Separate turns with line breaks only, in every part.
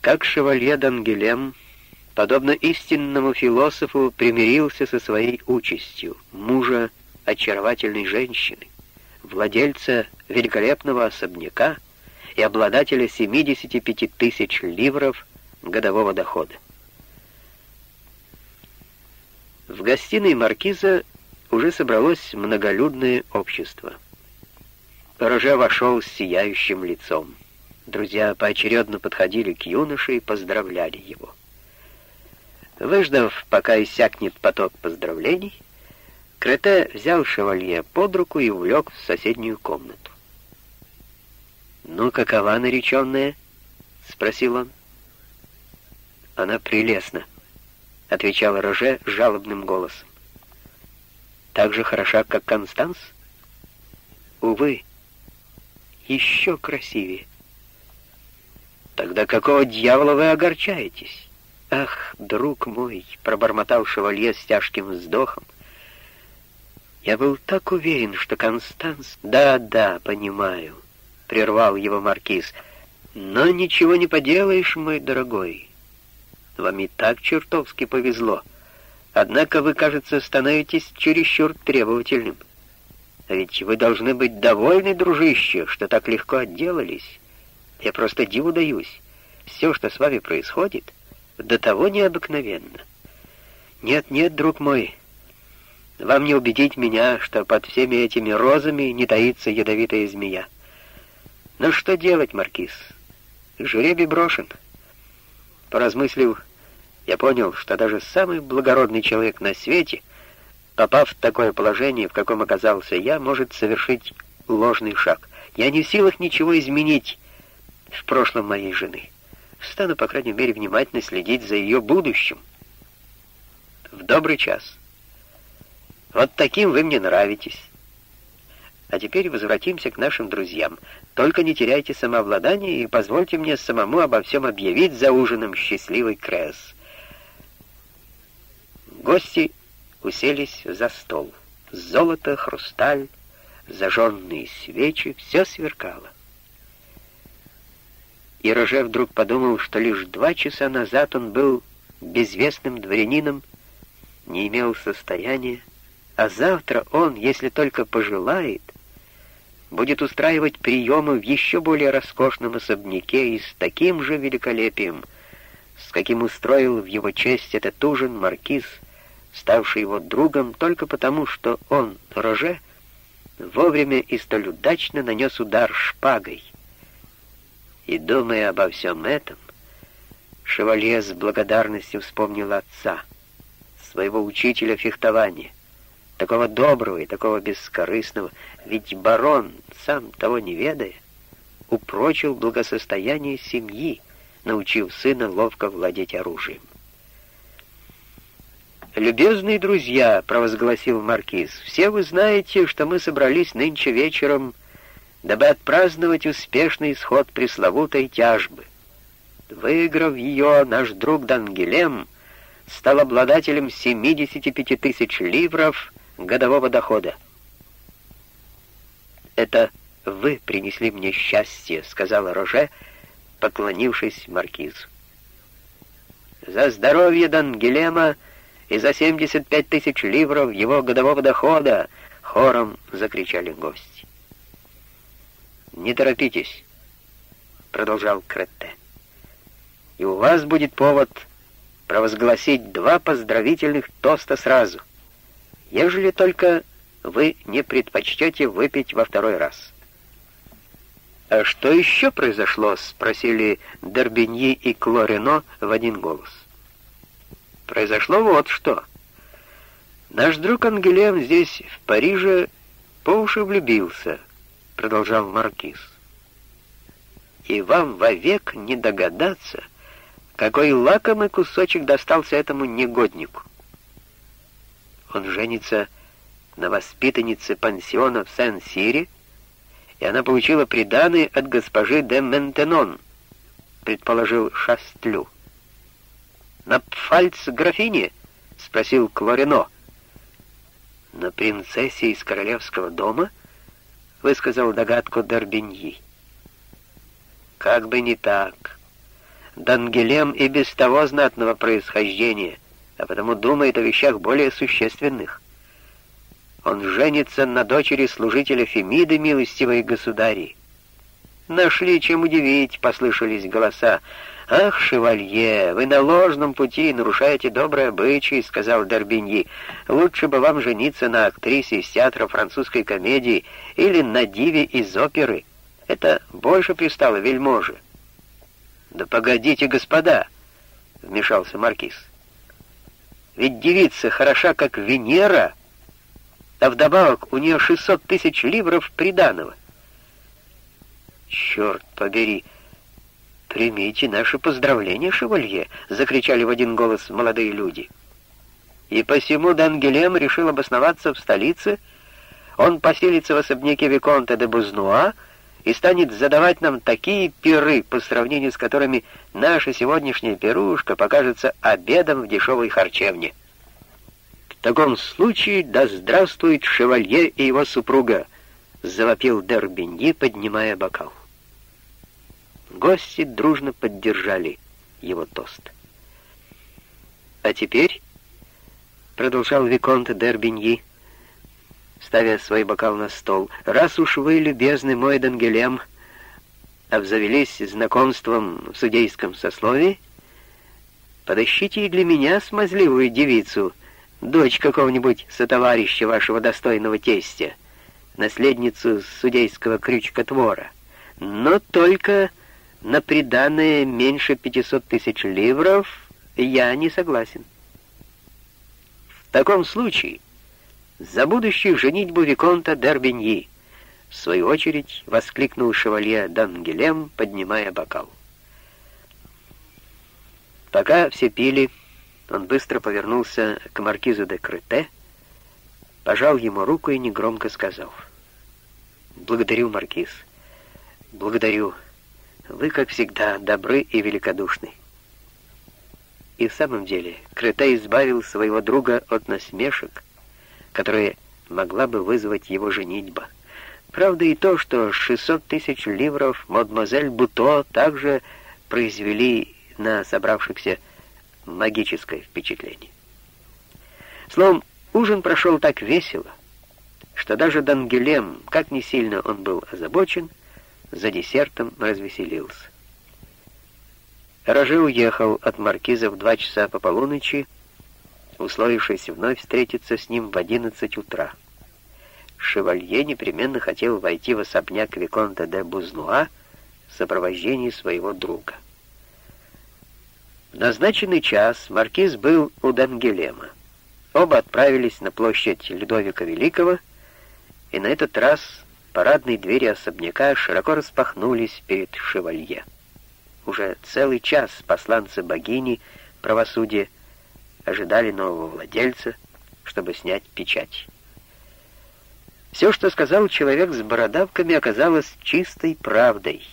как шевалье Дангелем, подобно истинному философу, примирился со своей участью мужа очаровательной женщины, владельца великолепного особняка и обладателя 75 тысяч ливров годового дохода. В гостиной маркиза уже собралось многолюдное общество. Роже вошел с сияющим лицом. Друзья поочередно подходили к юноше и поздравляли его. Выждав, пока иссякнет поток поздравлений, Крете взял шевалье под руку и увлек в соседнюю комнату. «Ну, какова нареченная?» — спросил он. «Она прелестна», — отвечал Роже жалобным голосом. «Так же хороша, как Констанс?» «Увы, еще красивее». «Тогда какого дьявола вы огорчаетесь?» «Ах, друг мой!» — пробормотал шевалье с тяжким вздохом. «Я был так уверен, что Констанс...» «Да-да, понимаю», — прервал его маркиз. «Но ничего не поделаешь, мой дорогой. Вам и так чертовски повезло. Однако вы, кажется, становитесь чересчур требовательным. А ведь вы должны быть довольны, дружище, что так легко отделались». Я просто диву даюсь. Все, что с вами происходит, до того необыкновенно. Нет, нет, друг мой, вам не убедить меня, что под всеми этими розами не таится ядовитая змея. Но что делать, Маркиз? Жребий брошен. Поразмыслив, я понял, что даже самый благородный человек на свете, попав в такое положение, в каком оказался я, может совершить ложный шаг. Я не в силах ничего изменить, в прошлом моей жены. Стану, по крайней мере, внимательно следить за ее будущим. В добрый час. Вот таким вы мне нравитесь. А теперь возвратимся к нашим друзьям. Только не теряйте самообладание и позвольте мне самому обо всем объявить за ужином счастливый Кресс. Гости уселись за стол. Золото, хрусталь, зажженные свечи — все сверкало. И Роже вдруг подумал, что лишь два часа назад он был безвестным дворянином, не имел состояния, а завтра он, если только пожелает, будет устраивать приемы в еще более роскошном особняке и с таким же великолепием, с каким устроил в его честь этот ужин маркиз, ставший его другом только потому, что он, Роже, вовремя и столь удачно нанес удар шпагой — и, думая обо всем этом, Шевалье с благодарностью вспомнил отца, своего учителя фехтования, такого доброго и такого бескорыстного, ведь барон, сам того не ведая, упрочил благосостояние семьи, научив сына ловко владеть оружием. «Любезные друзья», — провозгласил маркиз, — «все вы знаете, что мы собрались нынче вечером дабы отпраздновать успешный исход пресловутой тяжбы. Выиграв ее, наш друг Дангелем стал обладателем 75 тысяч ливров годового дохода. «Это вы принесли мне счастье», — сказала Роже, поклонившись маркизу. «За здоровье Дангелема и за 75 тысяч ливров его годового дохода!» — хором закричали гости. «Не торопитесь», — продолжал Кретте. «И у вас будет повод провозгласить два поздравительных тоста сразу, ежели только вы не предпочтете выпить во второй раз». «А что еще произошло?» — спросили Дорбиньи и Клорено в один голос. «Произошло вот что. Наш друг Ангелем здесь, в Париже, по уши влюбился» продолжал Маркиз. «И вам вовек не догадаться, какой лакомый кусочек достался этому негоднику. Он женится на воспитаннице пансиона в Сен-Сире, и она получила приданое от госпожи де Ментенон, предположил Шастлю. «На пфальц-графине?» — спросил Клорино. «На принцессе из королевского дома?» — высказал догадку Дорбиньи. «Как бы не так. Дангелем и без того знатного происхождения, а потому думает о вещах более существенных. Он женится на дочери служителя Фемиды, милостивой государи. Нашли чем удивить, послышались голоса. «Ах, шевалье, вы на ложном пути нарушаете добрые обычаи», — сказал Дорбиньи. «Лучше бы вам жениться на актрисе из театра французской комедии или на диве из оперы. Это больше пристало вельможе». «Да погодите, господа!» — вмешался Маркиз. «Ведь девица хороша, как Венера, а вдобавок у нее 600 тысяч ливров приданого». «Черт побери! Примите наши поздравления, шевалье!» — закричали в один голос молодые люди. И посему Дангелем решил обосноваться в столице, он поселится в особняке Виконта де Бузнуа, и станет задавать нам такие пиры, по сравнению с которыми наша сегодняшняя пирушка покажется обедом в дешевой харчевне. В таком случае да здравствует шевалье и его супруга, завопил Дербиньи, поднимая бокал. Гости дружно поддержали его тост. «А теперь», — продолжал Виконт Дербиньи, ставя свой бокал на стол. «Раз уж вы, любезный мой Дангелем, обзавелись знакомством в судейском сословии, подыщите и для меня смазливую девицу, дочь какого-нибудь сотоварища вашего достойного тестя, наследницу судейского крючкотвора, но только на приданное меньше 500 тысяч ливров я не согласен. В таком случае за будущую женитьбу Виконта Д'Арбиньи!» В свою очередь воскликнул шевалье Дангелем, поднимая бокал. Пока все пили, он быстро повернулся к маркизу де Крете, пожал ему руку и негромко сказал. «Благодарю, маркиз. Благодарю. Вы, как всегда, добры и великодушны». И в самом деле Крете избавил своего друга от насмешек, которая могла бы вызвать его женитьба. Правда и то, что 600 тысяч ливров мадемуазель Буто также произвели на собравшихся магическое впечатление. Словом, ужин прошел так весело, что даже Дангелем, как не сильно он был озабочен, за десертом развеселился. Роже уехал от маркиза в два часа по полуночи, условившись вновь встретиться с ним в одиннадцать утра. Шевалье непременно хотел войти в особняк Виконта де Бузнуа в сопровождении своего друга. В назначенный час маркиз был у Дангелема. Оба отправились на площадь Людовика Великого, и на этот раз парадные двери особняка широко распахнулись перед шевалье. Уже целый час посланцы богини правосудия ожидали нового владельца, чтобы снять печать. Все, что сказал человек с бородавками, оказалось чистой правдой.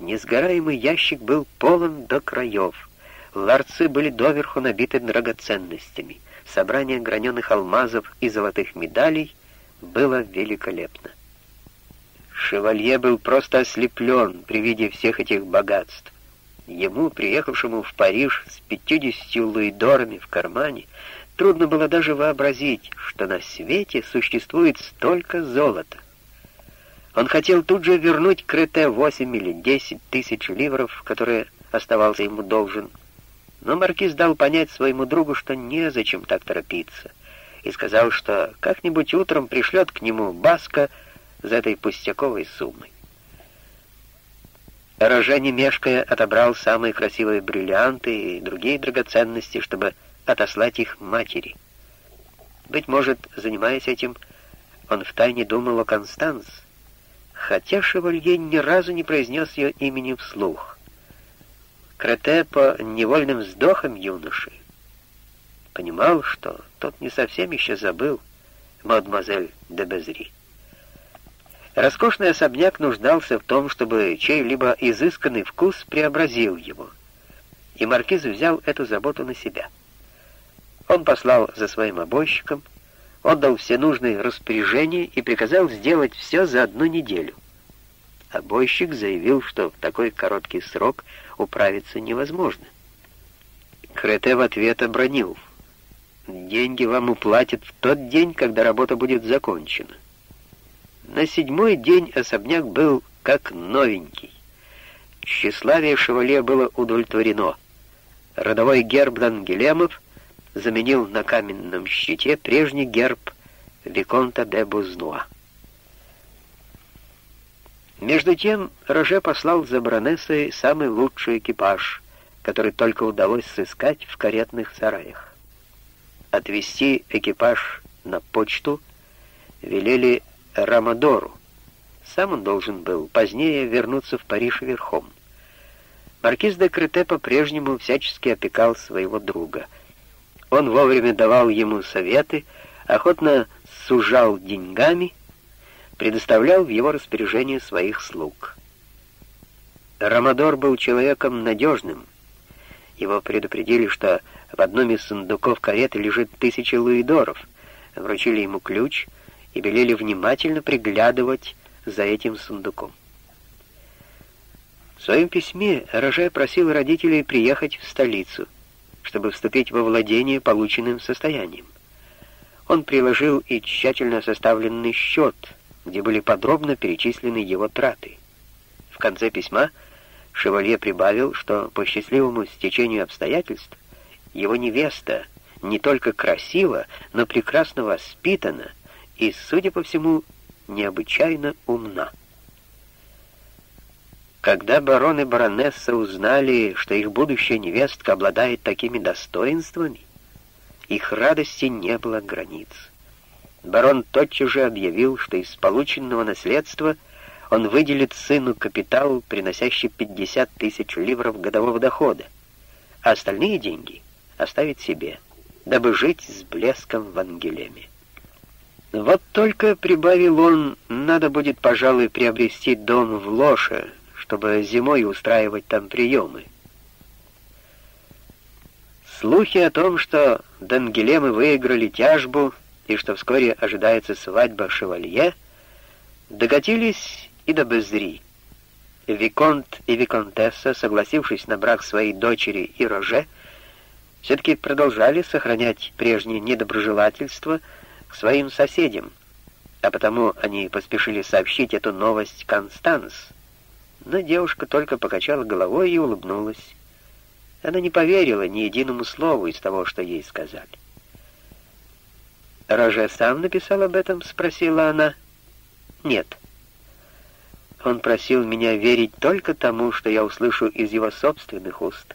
Несгораемый ящик был полон до краев. Ларцы были доверху набиты драгоценностями. Собрание граненых алмазов и золотых медалей было великолепно. Шевалье был просто ослеплен при виде всех этих богатств. Ему, приехавшему в Париж с пятьюдесятью луидорами в кармане, трудно было даже вообразить, что на свете существует столько золота. Он хотел тут же вернуть Крете 8 или 10 тысяч ливров, которые оставался ему должен, но маркиз дал понять своему другу, что незачем так торопиться, и сказал, что как-нибудь утром пришлет к нему Баска за этой пустяковой суммой. Роже, не мешкая, отобрал самые красивые бриллианты и другие драгоценности, чтобы отослать их матери. Быть может, занимаясь этим, он втайне думал о Констанс, хотя Шевалье ни разу не произнес ее имени вслух. Крете по невольным вздохам юноши понимал, что тот не совсем еще забыл мадемуазель де Безри. Роскошный особняк нуждался в том, чтобы чей-либо изысканный вкус преобразил его, и маркиз взял эту заботу на себя. Он послал за своим обойщиком, отдал все нужные распоряжения и приказал сделать все за одну неделю. Обойщик заявил, что в такой короткий срок управиться невозможно. Крете в ответ обронил. «Деньги вам уплатят в тот день, когда работа будет закончена». На седьмой день особняк был как новенький. Тщеславие Шевале было удовлетворено. Родовой герб Дангелемов заменил на каменном щите прежний герб Виконта де Бузнуа. Между тем Роже послал за баронессой самый лучший экипаж, который только удалось сыскать в каретных сараях. Отвезти экипаж на почту велели Рамадору. Сам он должен был позднее вернуться в Париж верхом. Маркиз де Крете по-прежнему всячески опекал своего друга. Он вовремя давал ему советы, охотно сужал деньгами, предоставлял в его распоряжение своих слуг. Рамадор был человеком надежным. Его предупредили, что в одном из сундуков кареты лежит тысяча луидоров, вручили ему ключ и велели внимательно приглядывать за этим сундуком. В своем письме Роже просил родителей приехать в столицу, чтобы вступить во владение полученным состоянием. Он приложил и тщательно составленный счет, где были подробно перечислены его траты. В конце письма Шевалье прибавил, что по счастливому стечению обстоятельств его невеста не только красива, но прекрасно воспитана и, судя по всему, необычайно умна. Когда барон и баронесса узнали, что их будущая невестка обладает такими достоинствами, их радости не было границ. Барон тотчас же объявил, что из полученного наследства он выделит сыну капитал, приносящий 50 тысяч ливров годового дохода, а остальные деньги оставит себе, дабы жить с блеском в Ангелеме. Вот только, прибавил он, надо будет, пожалуй, приобрести дом в Лоше, чтобы зимой устраивать там приемы. Слухи о том, что Дангелемы выиграли тяжбу и что вскоре ожидается свадьба шевалье, докатились и до Безри. Виконт и Виконтесса, согласившись на брак своей дочери и Роже, все-таки продолжали сохранять прежнее недоброжелательство своим соседям, а потому они поспешили сообщить эту новость Констанс, но девушка только покачала головой и улыбнулась. Она не поверила ни единому слову из того, что ей сказали. «Роже сам написал об этом?» — спросила она. «Нет». Он просил меня верить только тому, что я услышу из его собственных уст,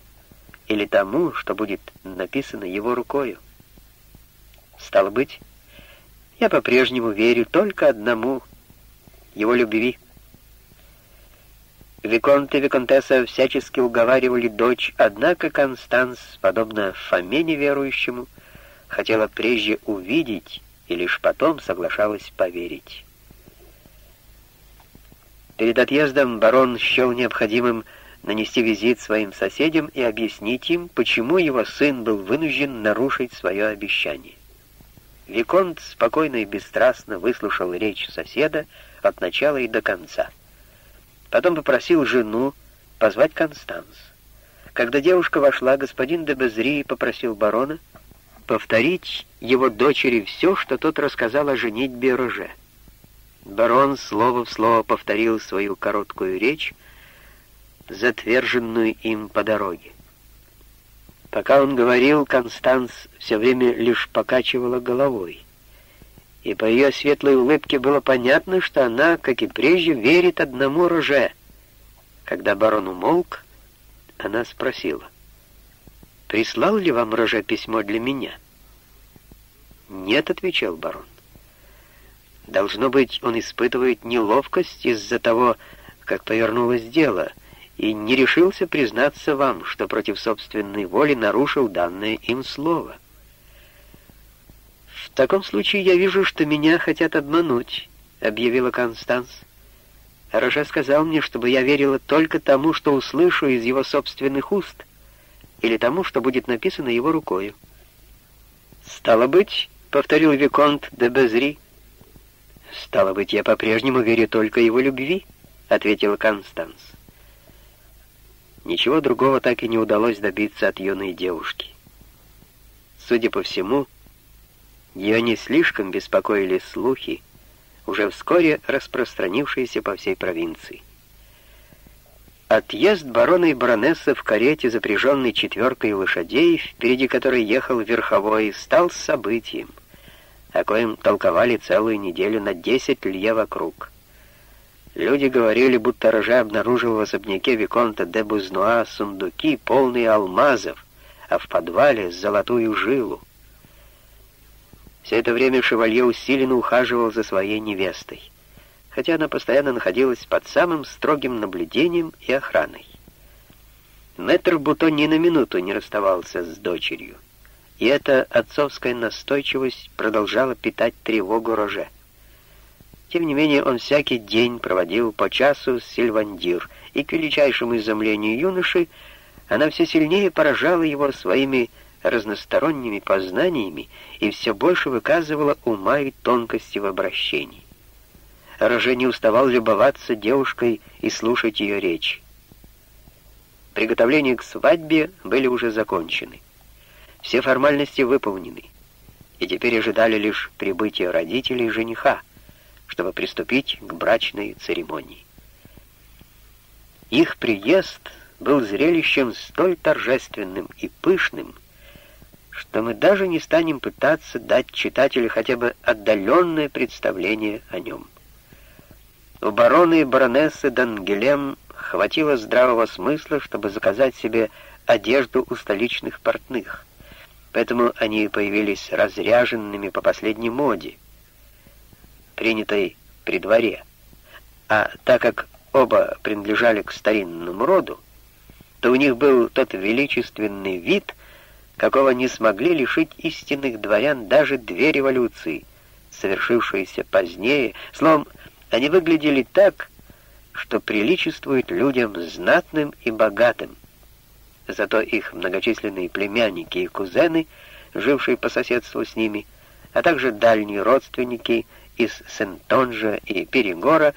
или тому, что будет написано его рукою. Стало быть, я по-прежнему верю только одному — его любви. Виконт и Виконтесса всячески уговаривали дочь, однако Констанс, подобно Фоме неверующему, хотела прежде увидеть и лишь потом соглашалась поверить. Перед отъездом барон счел необходимым нанести визит своим соседям и объяснить им, почему его сын был вынужден нарушить свое обещание. Виконт спокойно и бесстрастно выслушал речь соседа от начала и до конца. Потом попросил жену позвать Констанс. Когда девушка вошла, господин де Безри попросил барона повторить его дочери все, что тот рассказал о женитьбе Роже. Барон слово в слово повторил свою короткую речь, затверженную им по дороге. Пока он говорил, Констанс все время лишь покачивала головой и по ее светлой улыбке было понятно, что она, как и прежде, верит одному Роже. Когда барон умолк, она спросила, «Прислал ли вам Роже письмо для меня?» «Нет», — отвечал барон. «Должно быть, он испытывает неловкость из-за того, как повернулось дело, и не решился признаться вам, что против собственной воли нарушил данное им слово». «В таком случае я вижу, что меня хотят обмануть», — объявила Констанс. Роже сказал мне, чтобы я верила только тому, что услышу из его собственных уст, или тому, что будет написано его рукою. «Стало быть», — повторил Виконт де Безри, — «стало быть, я по-прежнему верю только его любви», — ответила Констанс. Ничего другого так и не удалось добиться от юной девушки. Судя по всему, ее не слишком беспокоили слухи, уже вскоре распространившиеся по всей провинции. Отъезд барона и баронессы в карете, запряженной четверкой лошадей, впереди которой ехал верховой, стал событием, о коем толковали целую неделю на десять лье вокруг. Люди говорили, будто Роже обнаружил в особняке Виконта де Бузнуа сундуки, полные алмазов, а в подвале — золотую жилу. Все это время шевалье усиленно ухаживал за своей невестой, хотя она постоянно находилась под самым строгим наблюдением и охраной. Мэтр Буто ни на минуту не расставался с дочерью, и эта отцовская настойчивость продолжала питать тревогу Роже. Тем не менее, он всякий день проводил по часу с Сильвандир, и к величайшему изумлению юноши она все сильнее поражала его своими разносторонними познаниями и все больше выказывала ума и тонкости в обращении. Роже не уставал любоваться девушкой и слушать ее речь. Приготовления к свадьбе были уже закончены. Все формальности выполнены, и теперь ожидали лишь прибытия родителей жениха, чтобы приступить к брачной церемонии. Их приезд был зрелищем столь торжественным и пышным, что мы даже не станем пытаться дать читателю хотя бы отдаленное представление о нем. У барона и баронессы Дангелем хватило здравого смысла, чтобы заказать себе одежду у столичных портных, поэтому они появились разряженными по последней моде — принятой при дворе. А так как оба принадлежали к старинному роду, то у них был тот величественный вид, какого не смогли лишить истинных дворян даже две революции, совершившиеся позднее. Словом, они выглядели так, что приличествует людям знатным и богатым. Зато их многочисленные племянники и кузены, жившие по соседству с ними, а также дальние родственники – из Сентонжа и Перегора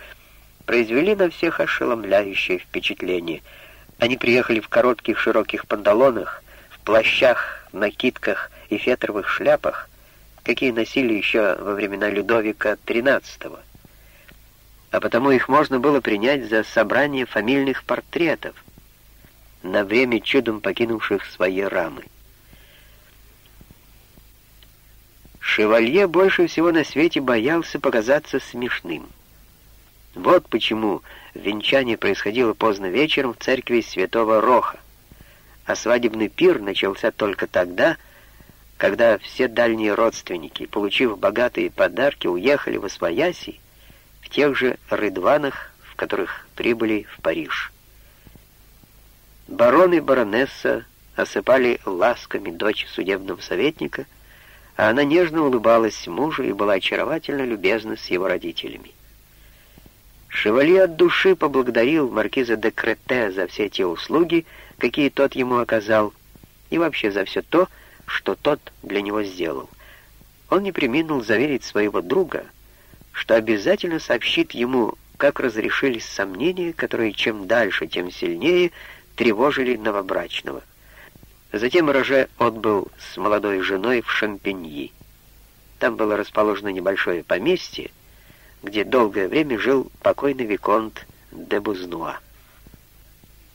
произвели на всех ошеломляющее впечатление. Они приехали в коротких широких панталонах, в плащах, накидках и фетровых шляпах, какие носили еще во времена Людовика XIII. А потому их можно было принять за собрание фамильных портретов, на время чудом покинувших свои рамы. Шевалье больше всего на свете боялся показаться смешным. Вот почему венчание происходило поздно вечером в церкви святого Роха, а свадебный пир начался только тогда, когда все дальние родственники, получив богатые подарки, уехали в Освояси в тех же рыдванах, в которых прибыли в Париж. Барон и баронесса осыпали ласками дочь судебного советника — а она нежно улыбалась мужу и была очаровательно любезна с его родителями. Шевалье от души поблагодарил маркиза де Крете за все те услуги, какие тот ему оказал, и вообще за все то, что тот для него сделал. Он не приминул заверить своего друга, что обязательно сообщит ему, как разрешились сомнения, которые чем дальше, тем сильнее тревожили новобрачного. Затем Роже отбыл с молодой женой в Шампиньи. Там было расположено небольшое поместье, где долгое время жил покойный Виконт де Бузнуа.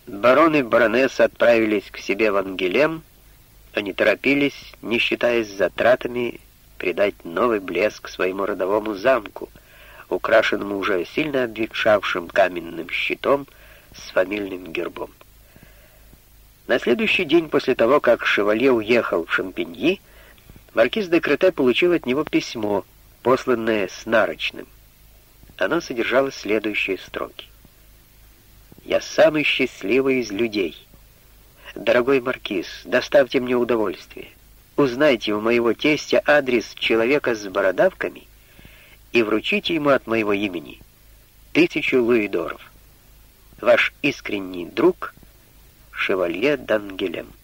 Барон и баронесса отправились к себе в Ангелем, они торопились, не считаясь затратами, придать новый блеск своему родовому замку, украшенному уже сильно обветшавшим каменным щитом с фамильным гербом. На следующий день после того, как Шевалье уехал в Шампиньи, маркиз де Крете получил от него письмо, посланное с нарочным. Оно содержало следующие строки. «Я самый счастливый из людей. Дорогой маркиз, доставьте мне удовольствие. Узнайте у моего тестя адрес человека с бородавками и вручите ему от моего имени тысячу луидоров. Ваш искренний друг — Шевалье Дангелем.